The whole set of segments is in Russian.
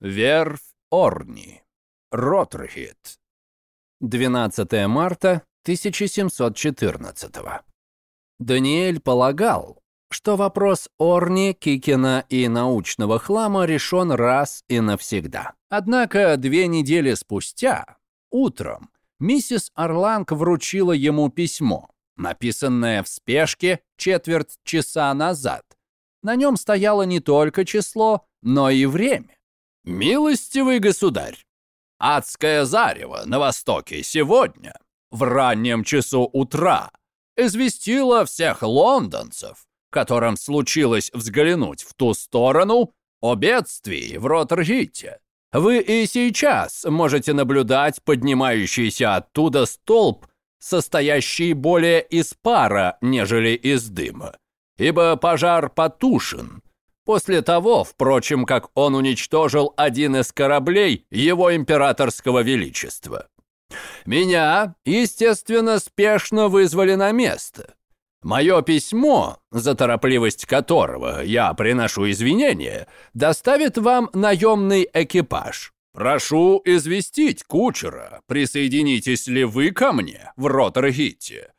Верфь Орни. Ротрхит. 12 марта 1714 Даниэль полагал, что вопрос Орни, Кикина и научного хлама решен раз и навсегда. Однако две недели спустя, утром, миссис Орланг вручила ему письмо, написанное в спешке четверть часа назад. На нем стояло не только число, но и время. «Милостивый государь, адское зарево на востоке сегодня, в раннем часу утра, известило всех лондонцев, которым случилось взглянуть в ту сторону, о бедствии в Роттерхите. Вы и сейчас можете наблюдать поднимающийся оттуда столб, состоящий более из пара, нежели из дыма, ибо пожар потушен, После того, впрочем, как он уничтожил один из кораблей его императорского величества. Меня, естественно, спешно вызвали на место. Мое письмо, за торопливость которого я приношу извинения, доставит вам наемный экипаж. Прошу известить кучера, присоединитесь ли вы ко мне в Роттерхите.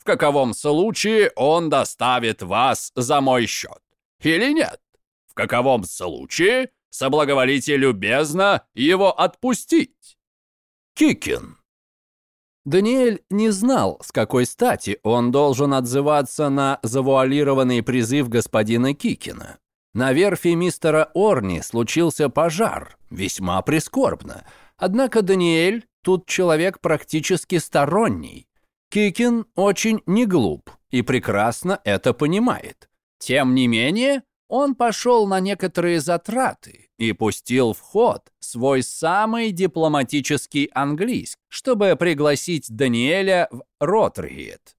В каковом случае он доставит вас за мой счет или нет? Каковом случае соблаговолите любезно его отпустить? Кикин. Даниэль не знал, с какой стати он должен отзываться на завуалированный призыв господина Кикина. На верфи мистера Орни случился пожар, весьма прискорбно. Однако Даниэль тут человек практически сторонний. Кикин очень не глуп и прекрасно это понимает. Тем не менее, он пошел на некоторые затраты и пустил в ход свой самый дипломатический английский, чтобы пригласить Даниэля в Ротригет.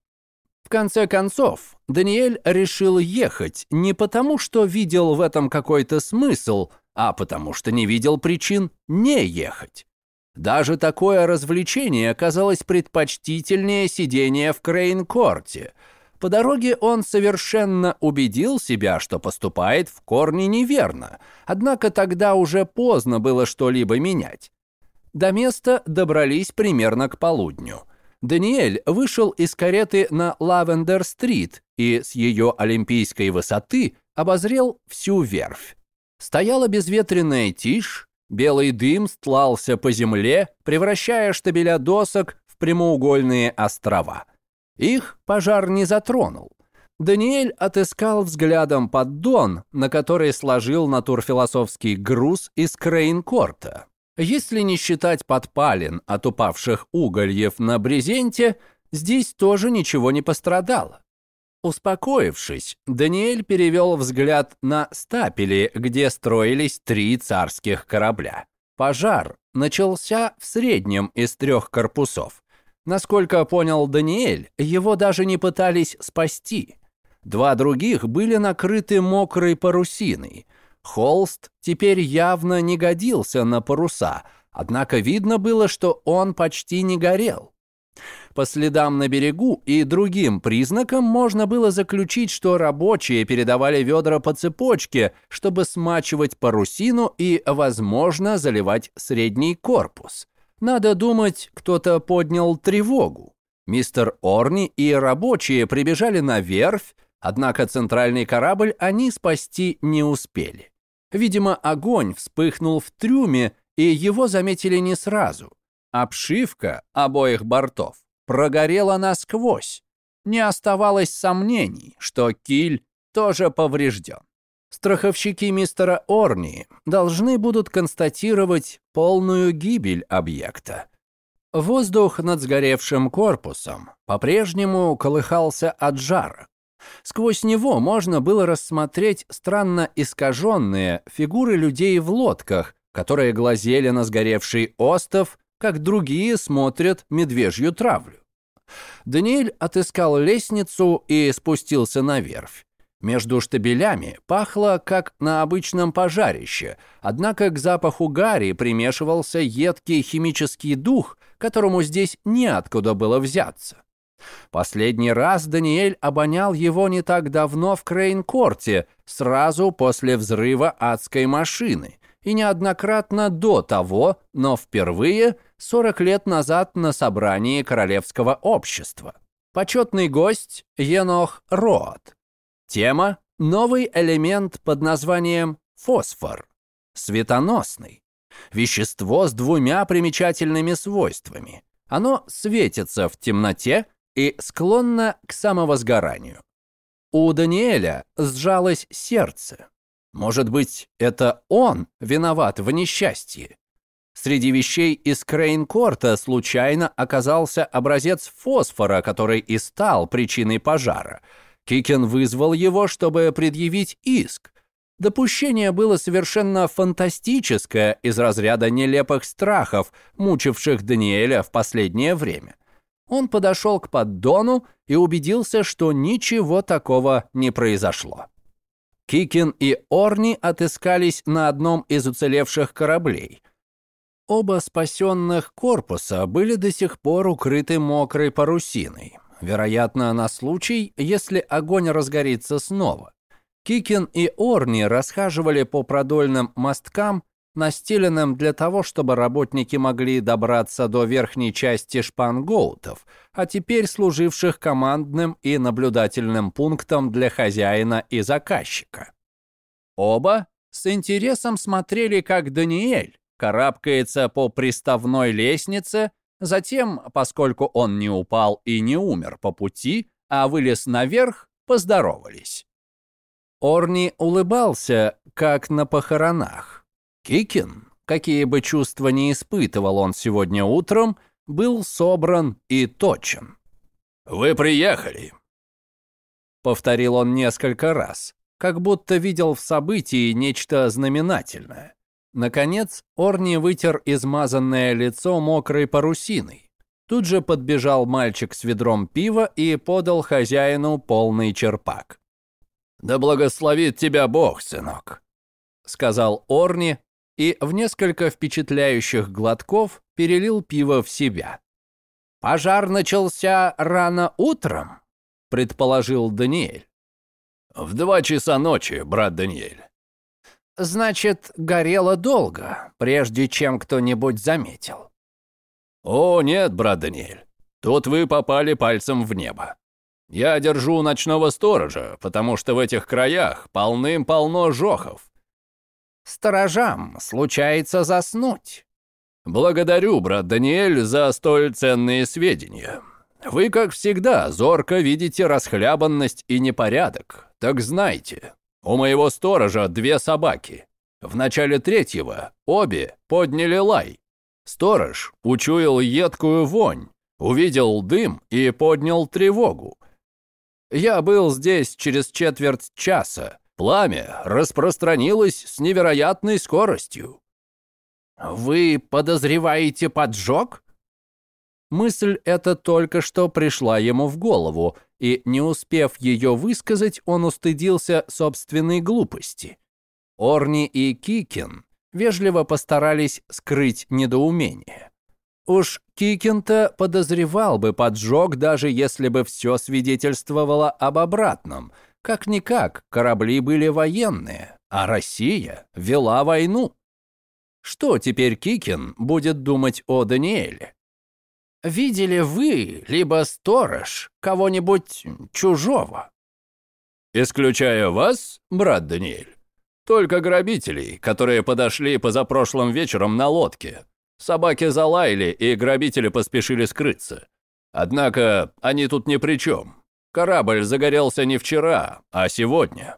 В конце концов, Даниэль решил ехать не потому, что видел в этом какой-то смысл, а потому что не видел причин не ехать. Даже такое развлечение оказалось предпочтительнее сидения в Крейн-корте – по дороге он совершенно убедил себя, что поступает в корне неверно, однако тогда уже поздно было что-либо менять. До места добрались примерно к полудню. Даниэль вышел из кареты на Лавендер-стрит и с ее олимпийской высоты обозрел всю верфь. Стояла безветренная тишь, белый дым стлался по земле, превращая штабеля досок в прямоугольные острова. Их пожар не затронул. Даниэль отыскал взглядом поддон, на который сложил натурфилософский груз из Крейнкорта. Если не считать подпалин от упавших угольев на брезенте, здесь тоже ничего не пострадало. Успокоившись, Даниэль перевел взгляд на стапели, где строились три царских корабля. Пожар начался в среднем из трех корпусов. Насколько понял Даниэль, его даже не пытались спасти. Два других были накрыты мокрой парусиной. Холст теперь явно не годился на паруса, однако видно было, что он почти не горел. По следам на берегу и другим признакам можно было заключить, что рабочие передавали ведра по цепочке, чтобы смачивать парусину и, возможно, заливать средний корпус. Надо думать, кто-то поднял тревогу. Мистер Орни и рабочие прибежали на верфь, однако центральный корабль они спасти не успели. Видимо, огонь вспыхнул в трюме, и его заметили не сразу. Обшивка обоих бортов прогорела насквозь. Не оставалось сомнений, что киль тоже поврежден. Страховщики мистера Орни должны будут констатировать полную гибель объекта. Воздух над сгоревшим корпусом по-прежнему колыхался от жара. Сквозь него можно было рассмотреть странно искаженные фигуры людей в лодках, которые глазели на сгоревший остов, как другие смотрят медвежью травлю. Даниэль отыскал лестницу и спустился на верфь. Между штабелями пахло, как на обычном пожарище, однако к запаху гари примешивался едкий химический дух, которому здесь неоткуда было взяться. Последний раз Даниэль обонял его не так давно в Крейн-корте, сразу после взрыва адской машины, и неоднократно до того, но впервые 40 лет назад на собрании Королевского общества. Почетный гость Енох Рот. Тема – новый элемент под названием фосфор. Светоносный. Вещество с двумя примечательными свойствами. Оно светится в темноте и склонно к самовозгоранию. У Даниэля сжалось сердце. Может быть, это он виноват в несчастье? Среди вещей из Крейнкорта случайно оказался образец фосфора, который и стал причиной пожара. Кикен вызвал его, чтобы предъявить иск. Допущение было совершенно фантастическое из разряда нелепых страхов, мучивших Даниэля в последнее время. Он подошел к поддону и убедился, что ничего такого не произошло. Кикин и Орни отыскались на одном из уцелевших кораблей. Оба спасенных корпуса были до сих пор укрыты мокрой парусиной, вероятно, на случай, если огонь разгорится снова. Кикин и Орни расхаживали по продольным мосткам, настеленным для того, чтобы работники могли добраться до верхней части шпангоутов, а теперь служивших командным и наблюдательным пунктом для хозяина и заказчика. Оба с интересом смотрели, как Даниэль карабкается по приставной лестнице, затем, поскольку он не упал и не умер по пути, а вылез наверх, поздоровались. Орни улыбался, как на похоронах. Кикин, какие бы чувства ни испытывал он сегодня утром, был собран и точен. «Вы приехали», — повторил он несколько раз, как будто видел в событии нечто знаменательное. Наконец, Орни вытер измазанное лицо мокрой парусиной. Тут же подбежал мальчик с ведром пива и подал хозяину полный черпак. «Да благословит тебя Бог, сынок», — сказал Орни, и в несколько впечатляющих глотков перелил пиво в себя. «Пожар начался рано утром», — предположил Даниэль. «В два часа ночи, брат Даниэль». «Значит, горело долго, прежде чем кто-нибудь заметил». «О, нет, брат Даниэль, тут вы попали пальцем в небо. Я держу ночного сторожа, потому что в этих краях полным-полно жохов. Сторожам случается заснуть. Благодарю, брат Даниэль, за столь ценные сведения. Вы, как всегда, зорко видите расхлябанность и непорядок. Так знайте, у моего сторожа две собаки. В начале третьего обе подняли лай. Сторож учуял едкую вонь, увидел дым и поднял тревогу. Я был здесь через четверть часа, Пламя распространилось с невероятной скоростью. «Вы подозреваете поджог?» Мысль эта только что пришла ему в голову, и, не успев ее высказать, он устыдился собственной глупости. Орни и Кикин вежливо постарались скрыть недоумение. Уж Кикин-то подозревал бы поджог, даже если бы все свидетельствовало об обратном – как-никак, корабли были военные, а Россия вела войну. Что теперь Кикин будет думать о Даниэле? Видели вы, либо сторож, кого-нибудь чужого? Исключая вас, брат Даниэль. Только грабителей, которые подошли позапрошлым вечером на лодке. Собаки залаяли, и грабители поспешили скрыться. Однако они тут ни при чем. Корабль загорелся не вчера, а сегодня.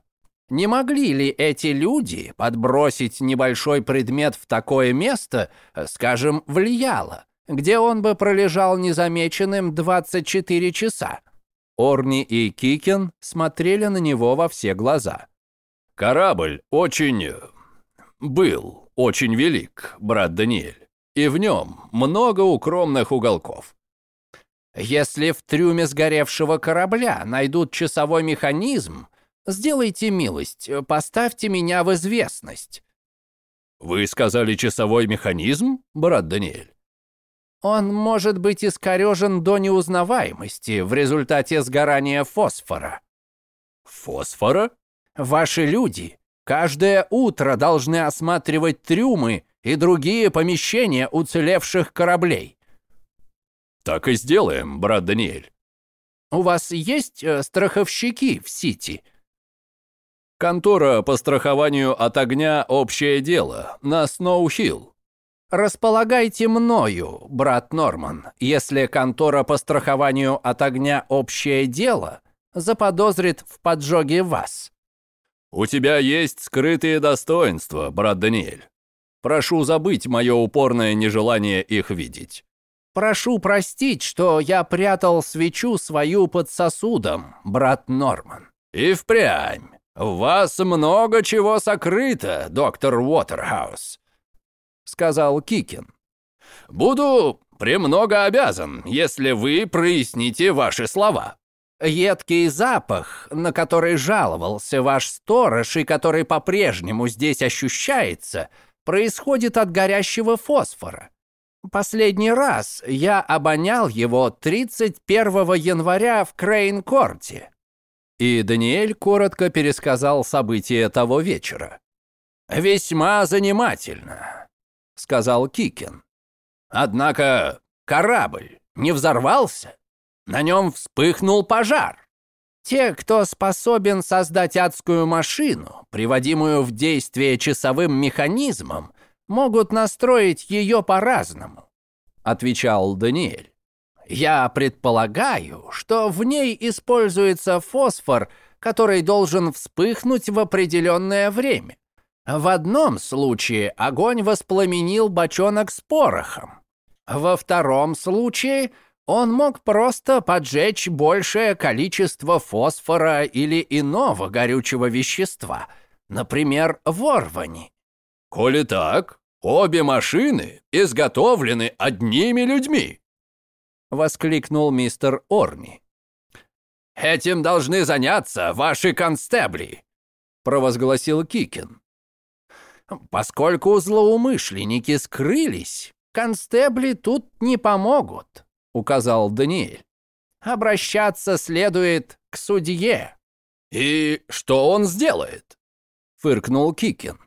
Не могли ли эти люди подбросить небольшой предмет в такое место, скажем, в Льяло, где он бы пролежал незамеченным 24 часа? Орни и Кикин смотрели на него во все глаза. «Корабль очень... был очень велик, брат Даниэль, и в нем много укромных уголков. Если в трюме сгоревшего корабля найдут часовой механизм, сделайте милость, поставьте меня в известность». «Вы сказали часовой механизм, брат Даниэль?» «Он может быть искорежен до неузнаваемости в результате сгорания фосфора». «Фосфора?» «Ваши люди каждое утро должны осматривать трюмы и другие помещения уцелевших кораблей. Так и сделаем, брат Даниэль. У вас есть э, страховщики в Сити? Контора по страхованию от огня «Общее дело» на Сноу-Хилл. Располагайте мною, брат Норман, если контора по страхованию от огня «Общее дело» заподозрит в поджоге вас. У тебя есть скрытые достоинства, брат Даниэль. Прошу забыть мое упорное нежелание их видеть. Прошу простить, что я прятал свечу свою под сосудом, брат Норман. И впрямь. В вас много чего сокрыто, доктор Уотерхаус, сказал Кикин. Буду премного обязан, если вы проясните ваши слова. Едкий запах, на который жаловался ваш сторож и который по-прежнему здесь ощущается, происходит от горящего фосфора. Последний раз я обонял его 31 января в Крейн-Корте. И Даниэль коротко пересказал события того вечера. «Весьма занимательно», — сказал Кикин. «Однако корабль не взорвался. На нем вспыхнул пожар. Те, кто способен создать адскую машину, приводимую в действие часовым механизмом, могут настроить ее по-разному», — отвечал Даниэль. «Я предполагаю, что в ней используется фосфор, который должен вспыхнуть в определенное время. В одном случае огонь воспламенил бочонок с порохом. Во втором случае он мог просто поджечь большее количество фосфора или иного горючего вещества, например, ворвани. «Коли так, Обе машины изготовлены одними людьми!» Воскликнул мистер Орни. «Этим должны заняться ваши констебли!» Провозгласил Кикин. «Поскольку злоумышленники скрылись, констебли тут не помогут», указал Даниэль. «Обращаться следует к судье». «И что он сделает?» фыркнул Кикин.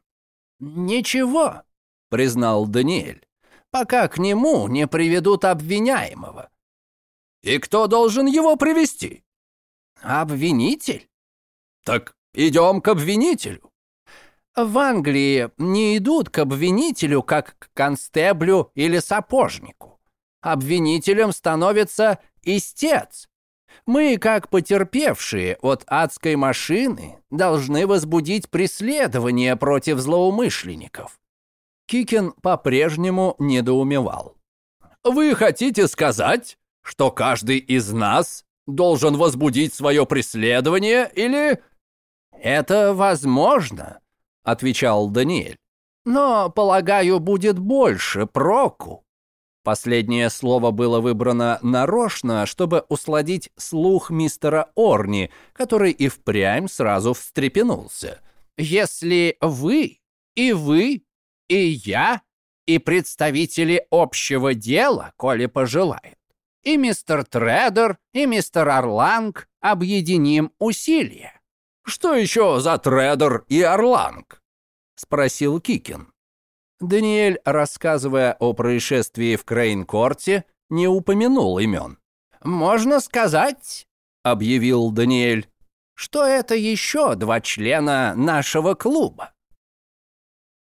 «Ничего признал Даниэль, пока к нему не приведут обвиняемого. И кто должен его привести? Обвинитель. Так идем к обвинителю. В Англии не идут к обвинителю, как к констеблю или сапожнику. Обвинителем становится истец. Мы, как потерпевшие от адской машины, должны возбудить преследование против злоумышленников. Кикин по-прежнему недоумевал. «Вы хотите сказать, что каждый из нас должен возбудить свое преследование или...» «Это возможно», — отвечал Даниэль. «Но, полагаю, будет больше проку». Последнее слово было выбрано нарочно, чтобы усладить слух мистера Орни, который и впрямь сразу встрепенулся. «Если вы и вы и я, и представители общего дела, коли пожелают, и мистер Тредер, и мистер Орланг объединим усилия. «Что еще за Тредер и Орланг?» — спросил Кикин. Даниэль, рассказывая о происшествии в Крейн-Корте, не упомянул имен. «Можно сказать», — объявил Даниэль, «что это еще два члена нашего клуба.